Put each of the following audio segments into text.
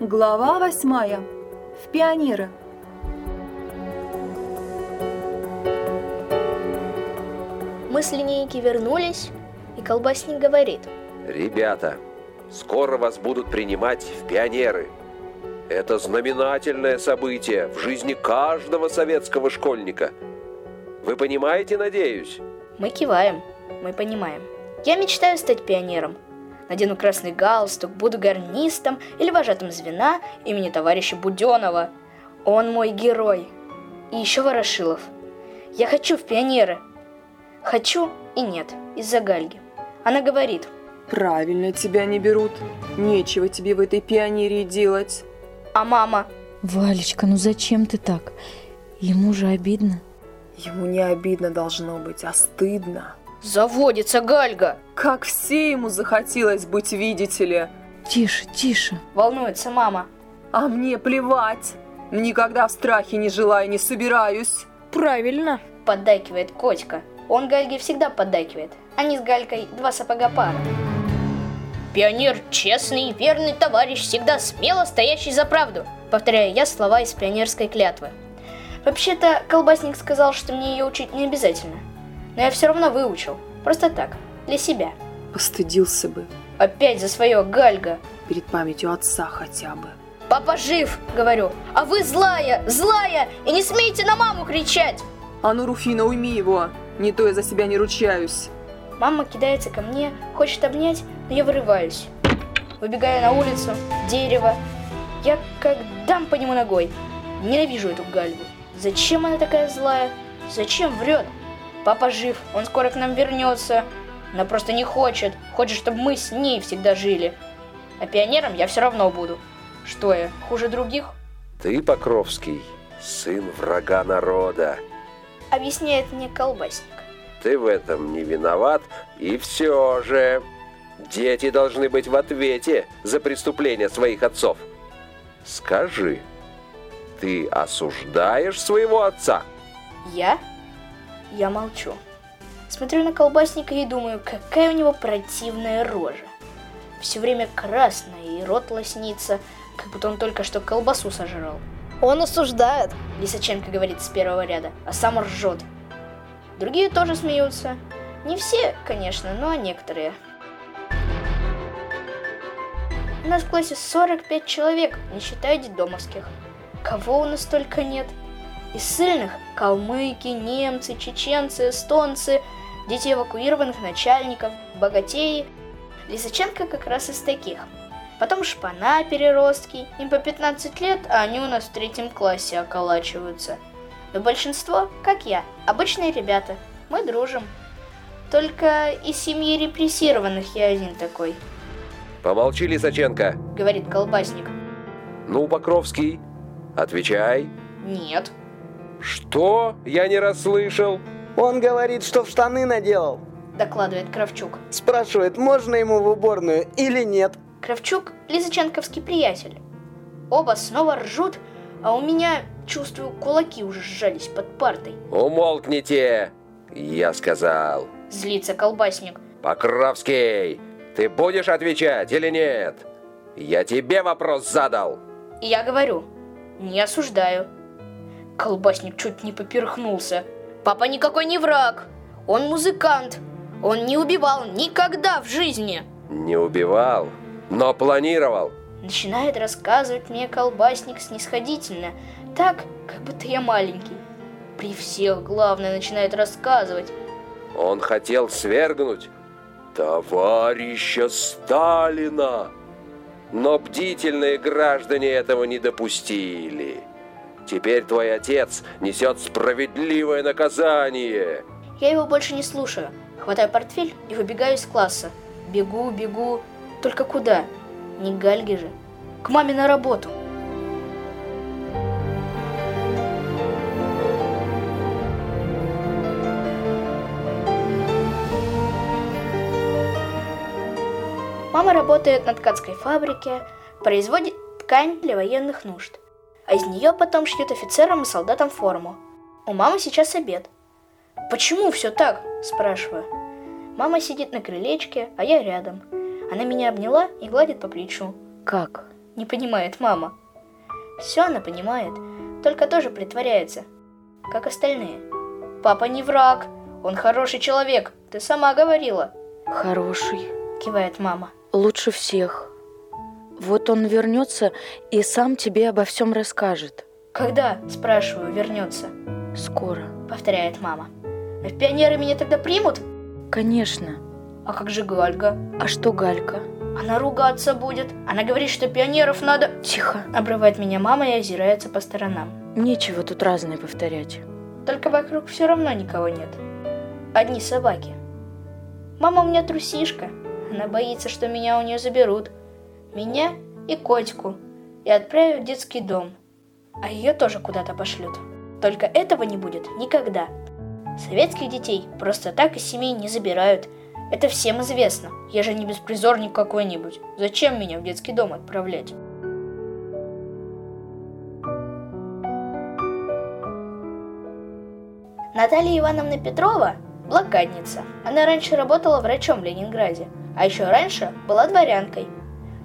Глава восьмая. В пионеры. Мы с линейки вернулись, и колбасник говорит. Ребята, скоро вас будут принимать в пионеры. Это знаменательное событие в жизни каждого советского школьника. Вы понимаете, надеюсь? Мы киваем, мы понимаем. Я мечтаю стать пионером. Надену красный галстук, буду гарнистом или вожатым звена имени товарища Буденова. Он мой герой. И еще Ворошилов. Я хочу в пионеры. Хочу и нет, из-за Гальги. Она говорит. Правильно тебя не берут. Нечего тебе в этой пионерии делать. А мама? Валечка, ну зачем ты так? Ему же обидно. Ему не обидно должно быть, а стыдно. Заводится Гальга. Как все ему захотелось быть, видите ли. Тише, тише. Волнуется мама. А мне плевать. Никогда в страхе не жила и не собираюсь. Правильно. Поддакивает Котька. Он Гальге всегда поддакивает. Они с Галькой два сапога пара. Пионер честный, верный товарищ, всегда смело стоящий за правду. Повторяю я слова из пионерской клятвы. Вообще-то, колбасник сказал, что мне ее учить не обязательно. Но я все равно выучил. Просто так, для себя. Постыдился бы. Опять за свое Гальга. Перед памятью отца хотя бы. Папа жив, говорю, а вы злая, злая, и не смейте на маму кричать. А ну, Руфина, уйми его, не то я за себя не ручаюсь. Мама кидается ко мне, хочет обнять, но я вырываюсь. Выбегаю на улицу, дерево. Я как дам по нему ногой. Ненавижу эту Гальгу. Зачем она такая злая? Зачем врет? Папа жив, он скоро к нам вернется. Она просто не хочет. Хочет, чтобы мы с ней всегда жили. А пионером я все равно буду. Что я, хуже других? Ты, Покровский, сын врага народа. Объясняет мне колбасник. Ты в этом не виноват, и все же... Дети должны быть в ответе за преступления своих отцов. Скажи, ты осуждаешь своего отца? Я? Я молчу. Смотрю на колбасника и думаю, какая у него противная рожа. Все время красная и рот лоснится, как будто он только что колбасу сожрал. Он осуждает. Лисаченко говорит с первого ряда, а сам ржет. Другие тоже смеются. Не все, конечно, но некоторые. У нас в классе 45 человек, не считая детдомовских. Кого у нас только нет. Из сильных – калмыки, немцы, чеченцы, эстонцы, дети эвакуированных начальников, богатеи. Лисаченко как раз из таких. Потом шпана переростки, им по 15 лет, а они у нас в третьем классе околачиваются. Но большинство, как я, обычные ребята. Мы дружим. Только из семьи репрессированных я один такой. Помолчи, Лисаченко. Говорит колбасник. Ну, Покровский, отвечай. Нет. Что? Я не расслышал. Он говорит, что в штаны наделал. Докладывает Кравчук. Спрашивает, можно ему в уборную или нет. Кравчук – лизаченковский приятель. Оба снова ржут, а у меня, чувствую, кулаки уже сжались под партой. Умолкните, я сказал. Злится колбасник. Покровский, ты будешь отвечать или нет? Я тебе вопрос задал. Я говорю, не осуждаю. Колбасник чуть не поперхнулся. Папа никакой не враг. Он музыкант. Он не убивал никогда в жизни. Не убивал, но планировал. Начинает рассказывать мне колбасник снисходительно, так, как будто я маленький. При всех, главное, начинает рассказывать. Он хотел свергнуть товарища Сталина. Но бдительные граждане этого не допустили. Теперь твой отец несет справедливое наказание. Я его больше не слушаю. Хватаю портфель и выбегаю из класса. Бегу, бегу. Только куда? Не Гальге же. К маме на работу. Мама работает на ткацкой фабрике, производит ткань для военных нужд. А из нее потом шьют офицерам и солдатам форму. У мамы сейчас обед. «Почему все так?» – спрашиваю. Мама сидит на крылечке, а я рядом. Она меня обняла и гладит по плечу. Как? Не понимает мама. Все она понимает, только тоже притворяется, как остальные. Папа не враг, он хороший человек, ты сама говорила. Хороший. Кивает мама. Лучше всех. Вот он вернется и сам тебе обо всем расскажет. Когда, спрашиваю, вернется? Скоро. Повторяет мама. А в пионеры меня тогда примут? Конечно. А как же Гальга? А что Галька? Она ругаться будет. Она говорит, что пионеров надо... Тихо. Обрывает меня мама и озирается по сторонам. Нечего тут разное повторять. Только вокруг все равно никого нет. Одни собаки. Мама у меня трусишка. Она боится, что меня у нее заберут. Меня и котику. И отправят в детский дом. А ее тоже куда-то пошлют. Только этого не будет никогда. Советских детей просто так из семей не забирают. Это всем известно. Я же не беспризорник какой-нибудь. Зачем меня в детский дом отправлять? Наталья Ивановна Петрова – блокадница. Она раньше работала врачом в Ленинграде, а еще раньше была дворянкой.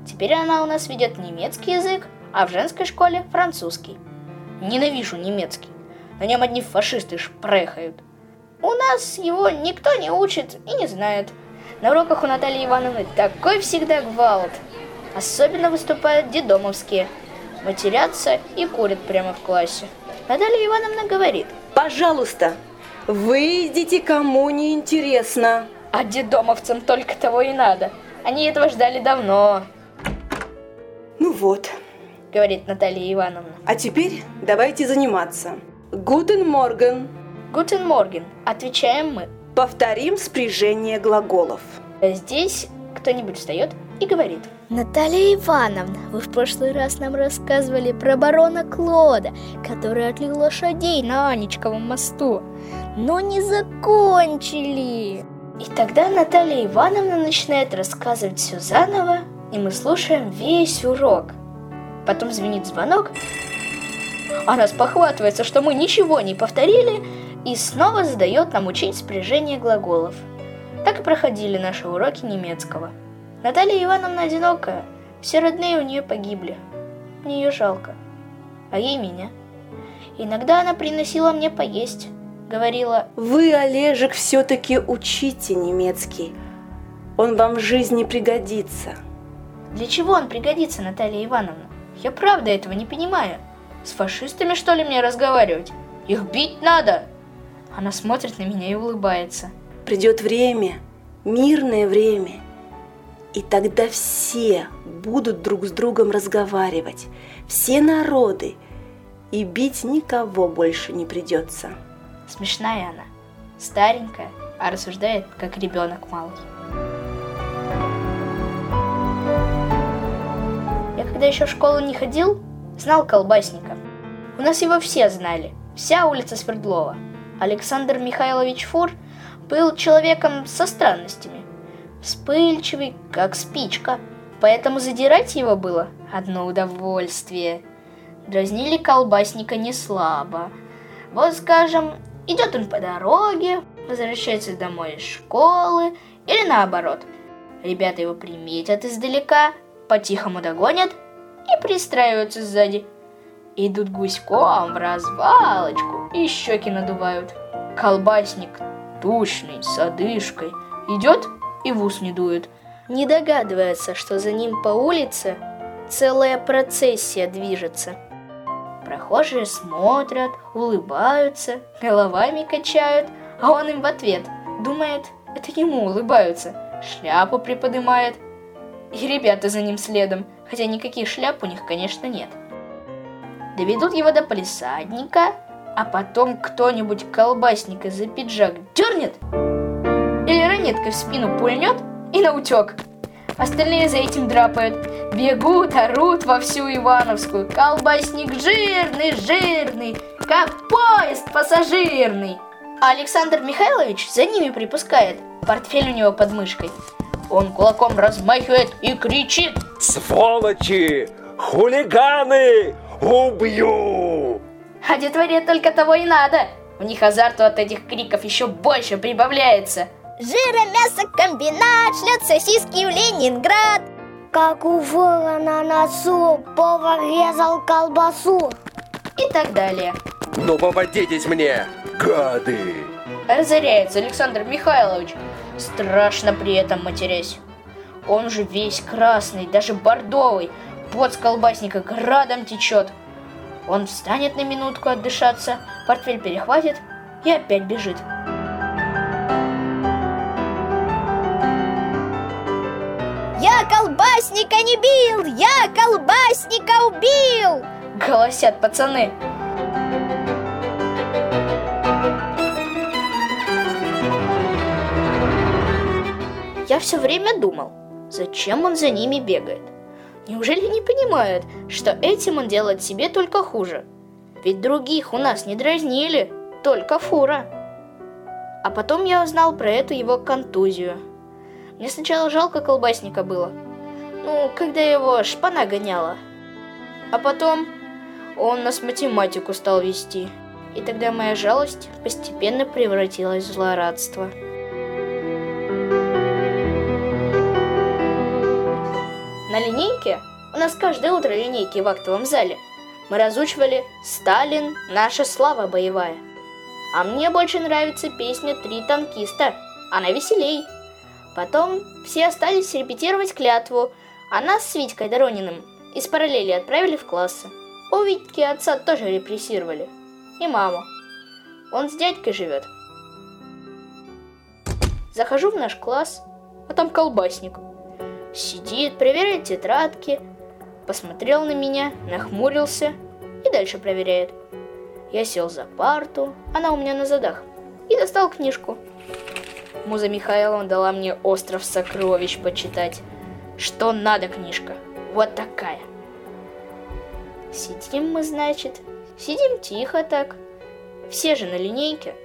Теперь она у нас ведет немецкий язык, а в женской школе – французский. Ненавижу немецкий. На нем одни фашисты шпрехают. У нас его никто не учит и не знает. На уроках у Натальи Ивановны такой всегда гвалт. Особенно выступают дедомовские. Матерятся и курят прямо в классе. Наталья Ивановна говорит, Пожалуйста, выйдите, кому не интересно. а дедомовцам только того и надо. Они этого ждали давно, Ну вот, говорит Наталья Ивановна. а теперь давайте заниматься. Guten Morgen. Guten Morgen, отвечаем мы. Повторим спряжение глаголов. Здесь кто-нибудь встает и говорит. Наталья Ивановна, вы в прошлый раз нам рассказывали про барона Клода, который отлил лошадей на Анечковом мосту, но не закончили. И тогда Наталья Ивановна начинает рассказывать все заново, и мы слушаем весь урок. Потом звенит звонок, она спохватывается, что мы ничего не повторили, и снова задает нам учить спряжение глаголов. Так и проходили наши уроки немецкого. Наталья Ивановна одинокая, все родные у нее погибли. Мне ее жалко, а ей меня. Иногда она приносила мне поесть, говорила, Вы, Олежек, все-таки учите немецкий. Он вам в жизни пригодится. Для чего он пригодится, Наталья Ивановна? Я правда этого не понимаю. С фашистами, что ли, мне разговаривать? Их бить надо!» Она смотрит на меня и улыбается. Придет время, мирное время, и тогда все будут друг с другом разговаривать, все народы, и бить никого больше не придется. Смешная она, старенькая, а рассуждает, как ребенок малый. Когда еще в школу не ходил, знал колбасника. У нас его все знали, вся улица Свердлова. Александр Михайлович Фур был человеком со странностями. Вспыльчивый, как спичка. Поэтому задирать его было одно удовольствие. Дразнили колбасника не слабо. Вот, скажем, идет он по дороге, возвращается домой из школы, или наоборот. Ребята его приметят издалека, по-тихому догонят и пристраиваются сзади. Идут гуськом в развалочку и щеки надувают. Колбасник, тучный, с одышкой, идет и в ус не дует. Не догадывается, что за ним по улице целая процессия движется. Прохожие смотрят, улыбаются, головами качают, а он им в ответ. Думает, это ему улыбаются, шляпу приподнимает. И ребята за ним следом, хотя никаких шляп у них, конечно, нет. Доведут его до полисадника, а потом кто-нибудь колбасника за пиджак дернет или ранеткой в спину пульнет и наутек. Остальные за этим драпают. Бегут, орут во всю Ивановскую. Колбасник жирный, жирный, как поезд пассажирный. А Александр Михайлович за ними припускает. Портфель у него под мышкой. Он кулаком размахивает и кричит. Сволочи! Хулиганы! Убью! А детворе только того и надо. У них азарту от этих криков еще больше прибавляется. Жиромясокомбинат шлет сосиски в Ленинград. как у вора на носу повар резал колбасу. И так далее. Ну попадитесь мне, гады! Разоряется Александр Михайлович, страшно при этом матерясь. Он же весь красный, даже бордовый, пот с колбасника градом течет. Он встанет на минутку отдышаться, портфель перехватит и опять бежит. Я колбасника не бил, я колбасника убил. Голосят пацаны. Я все время думал, зачем он за ними бегает. Неужели не понимает, что этим он делает себе только хуже? Ведь других у нас не дразнили, только фура. А потом я узнал про эту его контузию. Мне сначала жалко колбасника было. Ну, когда его шпана гоняла. А потом он нас математику стал вести. И тогда моя жалость постепенно превратилась в злорадство. На линейке, у нас каждое утро линейки в актовом зале, мы разучивали «Сталин – наша слава боевая». А мне больше нравится песня «Три танкиста», она веселей. Потом все остались репетировать клятву, а нас с Витькой Дорониным из параллели отправили в классы. У Витьки отца тоже репрессировали. И маму. Он с дядькой живет. Захожу в наш класс, а там колбасник. Сидит, проверяет тетрадки, посмотрел на меня, нахмурился и дальше проверяет. Я сел за парту, она у меня на задах, и достал книжку. Муза Михайловна дала мне «Остров сокровищ» почитать. Что надо книжка? Вот такая. Сидим мы, значит, сидим тихо так. Все же на линейке.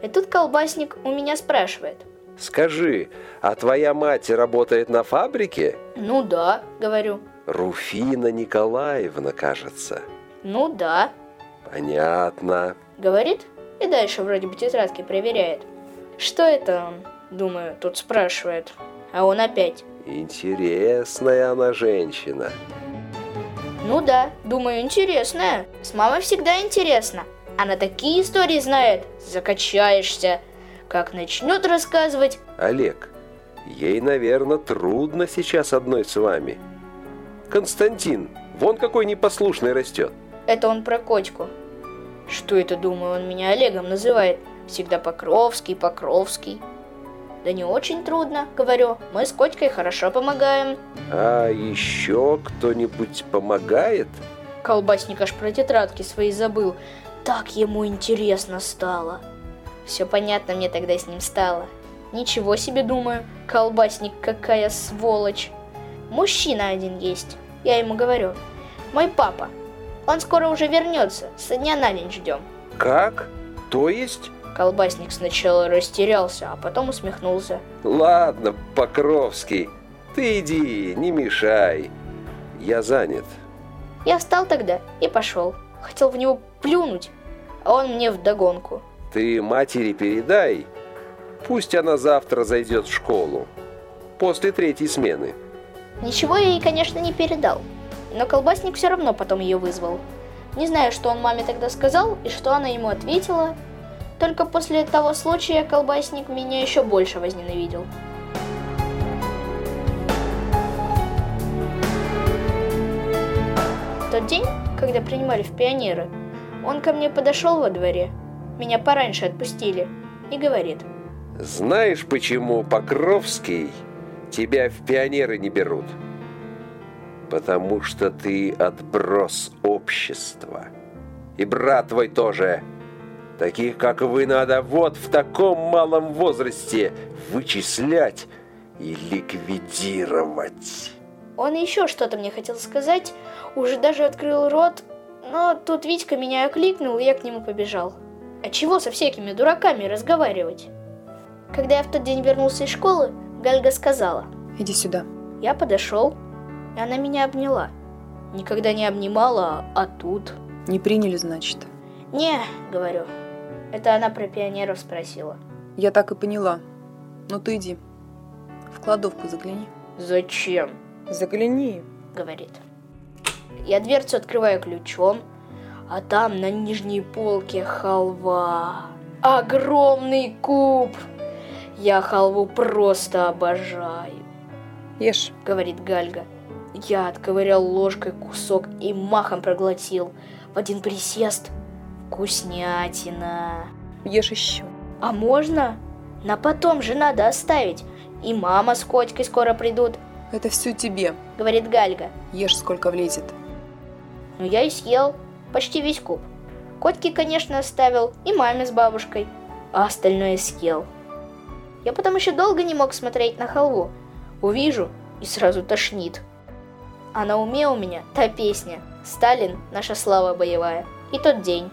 И тут колбасник у меня спрашивает. Скажи, а твоя мать работает на фабрике? Ну да, говорю. Руфина Николаевна, кажется. Ну да, Понятно. говорит. И дальше вроде бы тетрадки проверяет. Что это он, думаю, тут спрашивает. А он опять. Интересная она женщина. Ну да, думаю, интересная. С мамой всегда интересно. Она такие истории знает, закачаешься. Как начнет рассказывать, Олег, ей, наверное, трудно сейчас одной с вами. Константин, вон какой непослушный растет. это он про котику. Что это, думаю, он меня Олегом называет. Всегда Покровский, Покровский. Да не очень трудно, говорю. Мы с Котькой хорошо помогаем. А еще кто-нибудь помогает? Колбасник аж про тетрадки свои забыл. Так ему интересно стало. Все понятно мне тогда с ним стало. Ничего себе, думаю, колбасник какая сволочь. Мужчина один есть, я ему говорю. Мой папа. Он скоро уже вернется, со дня на день ждем. Как? То есть? Колбасник сначала растерялся, а потом усмехнулся. Ладно, Покровский, ты иди, не мешай. Я занят. Я встал тогда и пошел. Хотел в него плюнуть, а он мне вдогонку. Ты матери передай, пусть она завтра зайдет в школу. После третьей смены. Ничего я ей, конечно, не передал. Но колбасник все равно потом ее вызвал. Не знаю, что он маме тогда сказал и что она ему ответила. Только после того случая колбасник меня еще больше возненавидел. В тот день, когда принимали в пионеры, он ко мне подошел во дворе. Меня пораньше отпустили. И говорит, Знаешь, почему Покровский тебя в пионеры не берут? Потому что ты отброс общества. И брат твой тоже. Таких, как вы, надо вот в таком малом возрасте вычислять и ликвидировать. Он еще что-то мне хотел сказать, уже даже открыл рот, но тут Витька меня окликнул, и я к нему побежал. А чего со всякими дураками разговаривать? Когда я в тот день вернулся из школы, Гальга сказала. Иди сюда. Я подошел, и она меня обняла. Никогда не обнимала, а тут... Не приняли, значит. «Не», — говорю. Это она про пионеров спросила. Я так и поняла. Ну ты иди. В кладовку загляни. «Зачем?» Загляни. говорит. Я дверцу открываю ключом, а там на нижней полке халва. Огромный куб! Я халву просто обожаю, Ешь. говорит Гальга. Я отковырял ложкой кусок и махом проглотил. В один присест. Вкуснятина. Ешь еще. А можно? На потом же надо оставить. И мама с котикой скоро придут, Это все тебе. говорит Гальга. Ешь, сколько влезет. Ну я и съел почти весь куб. Котики, конечно, оставил, и маме с бабушкой, а остальное съел. Я потом еще долго не мог смотреть на халву. Увижу и сразу тошнит. А на уме у меня та песня «Сталин – наша слава боевая» и тот день.